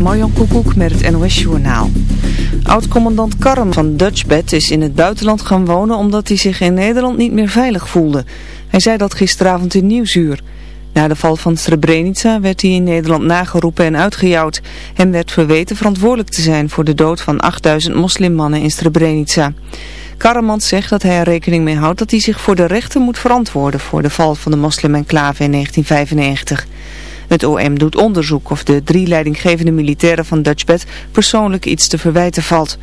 Marjan Koekoek met het NOS Journaal. Oud-commandant Karm van Dutchbed is in het buitenland gaan wonen omdat hij zich in Nederland niet meer veilig voelde. Hij zei dat gisteravond in Nieuwsuur. Na de val van Srebrenica werd hij in Nederland nageroepen en uitgejouwd. Hem werd verweten verantwoordelijk te zijn voor de dood van 8000 moslimmannen in Srebrenica. Karamans zegt dat hij er rekening mee houdt dat hij zich voor de rechter moet verantwoorden voor de val van de moslim-enclave in 1995. Het OM doet onderzoek of de drie leidinggevende militairen van Dutchbed persoonlijk iets te verwijten valt.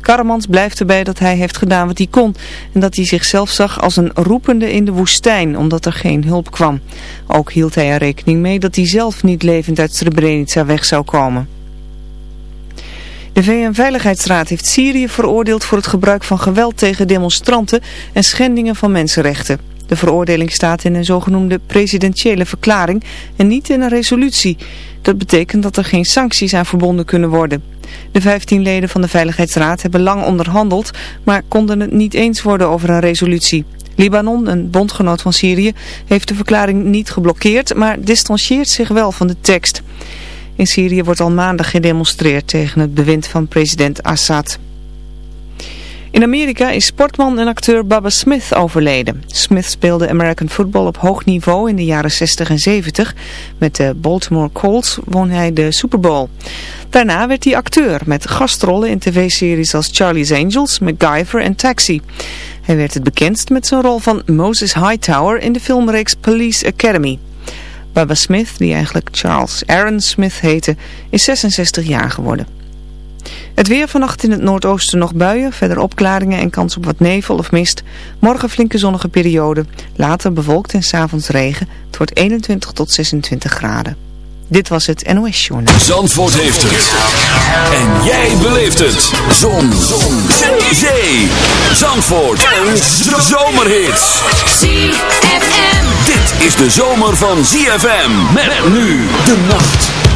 Karamans blijft erbij dat hij heeft gedaan wat hij kon en dat hij zichzelf zag als een roepende in de woestijn omdat er geen hulp kwam. Ook hield hij er rekening mee dat hij zelf niet levend uit Srebrenica weg zou komen. De VN-veiligheidsraad heeft Syrië veroordeeld voor het gebruik van geweld tegen demonstranten en schendingen van mensenrechten. De veroordeling staat in een zogenoemde presidentiële verklaring en niet in een resolutie. Dat betekent dat er geen sancties aan verbonden kunnen worden. De 15 leden van de Veiligheidsraad hebben lang onderhandeld, maar konden het niet eens worden over een resolutie. Libanon, een bondgenoot van Syrië, heeft de verklaring niet geblokkeerd, maar distancieert zich wel van de tekst. In Syrië wordt al maanden gedemonstreerd tegen het bewind van president Assad. In Amerika is sportman en acteur Baba Smith overleden. Smith speelde American football op hoog niveau in de jaren 60 en 70. Met de Baltimore Colts won hij de Super Bowl. Daarna werd hij acteur met gastrollen in tv-series als Charlie's Angels, MacGyver en Taxi. Hij werd het bekendst met zijn rol van Moses Hightower in de filmreeks Police Academy. Baba Smith, die eigenlijk Charles Aaron Smith heette, is 66 jaar geworden. Het weer vannacht in het noordoosten nog buien, verder opklaringen en kans op wat nevel of mist. Morgen flinke zonnige periode, later bewolkt en s'avonds regen. Het wordt 21 tot 26 graden. Dit was het NOS Journal. Zandvoort heeft het. En jij beleeft het. Zon. Zon. Zee. Zandvoort. En zomerhits. ZFM. Dit is de zomer van ZFM. Met nu de nacht.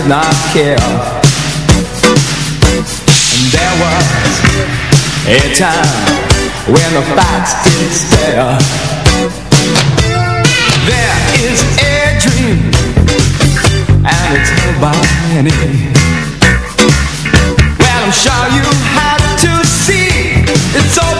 Did not care. And there was a time when the facts did stare. There is a dream And it's held by many. Well, I'm sure you had to see. Its open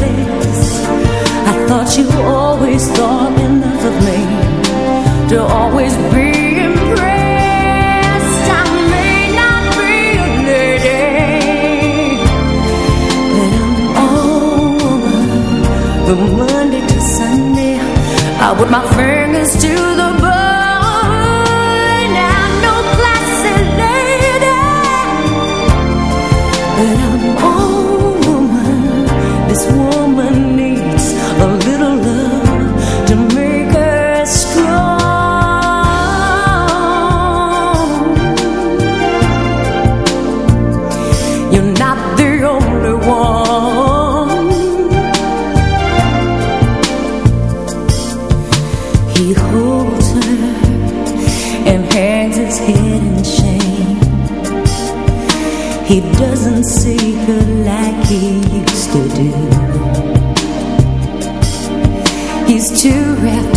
thought you always thought enough of me to always be impressed. I may not be a lady, but I'm a woman. From Monday to Sunday, I would my friend.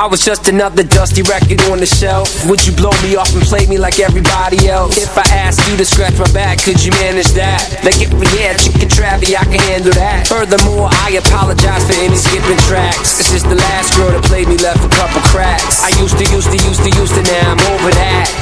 I was just another dusty record on the shelf, would you blow me off and play me like everybody else? If I asked you to scratch my back, could you manage that? Like if we had chicken travy, I can handle that. Furthermore, I apologize for any skipping tracks. It's just the last girl that played me left a couple cracks. I used to, used to, used to, used to, now I'm over that.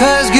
Because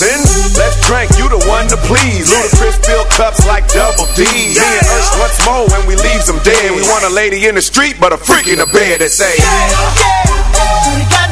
Let's drink, you the one to please. Ludacris fill cups like double D. Me and us, what's more when we leaves them dead? We want a lady in the street, but a freak in the bed They say, yeah, yeah, yeah.